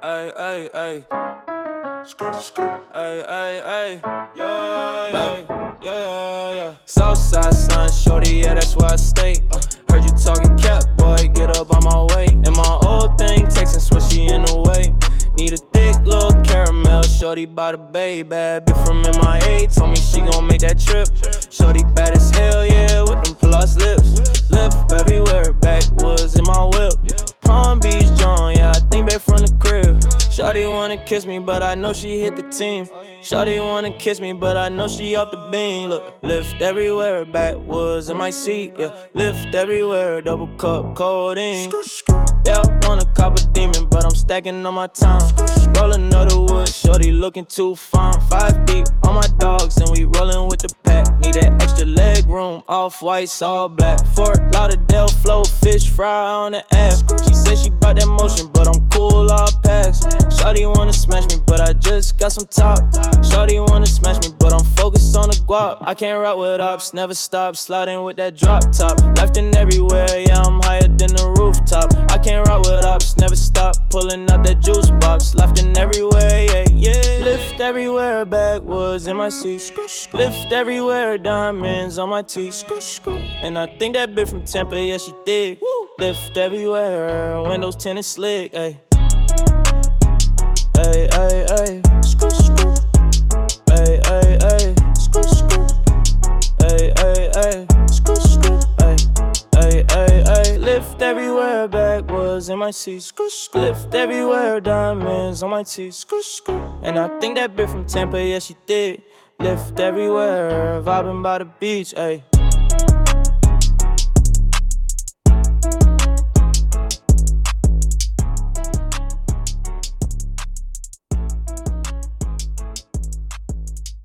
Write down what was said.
Ay, ay, ay. Ay, ay, ay. Yeah, yeah, yeah, yeah. Southside sun, shorty, yeah, that's where I stay. Uh, heard you talking cap, boy, get up on my way. And my old thing, texting swishy in the way. Need a thick little caramel, shorty by the bay, bad bitch from MIA. Told me she gon' make that trip. Shorty bad Shorty wanna kiss me, but I know she hit the team. Shorty wanna kiss me, but I know she off the beam. Look, lift everywhere, backwoods in my seat, yeah. Lift everywhere, double cup, codeine. Yeah, wanna cop a demon, but I'm stacking on my time. Rolling another wood, shorty looking too fine. Five deep on my dogs, and we rolling with the pack. Need that extra leg room, off white, all black. Fort Lauderdale flow, fish fry on the ass. She said she bought that motion, but I'm cool, all packs. Shorty wanna smash me, but I just got some top. Shorty wanna smash me, but I'm focused on the guap. I can't rock with ops, never stop sliding with that drop top. Left and everywhere, yeah, I'm higher than the rooftop. I can't rock with ops, never stop pulling out that juice box. Left and everywhere, yeah, yeah. Lift everywhere, backwoods in my seat. Lift everywhere, diamonds on my teeth. And I think that bitch from Tampa, yeah, she did. Lift everywhere, windows tinted slick, ayy. Ay, ay, ay. Scoop, scoop. Ay, ay, ay. Squish. Ay, ay, ay. Squish. Ay, ay, ay, ay. Lift everywhere, backwoods in my seat. Scoop, scoop. Lift everywhere, diamonds on my teeth. Scoop, scoop. And I think that bitch from Tampa, yeah, she did. Lift everywhere, vibing by the beach, ayy.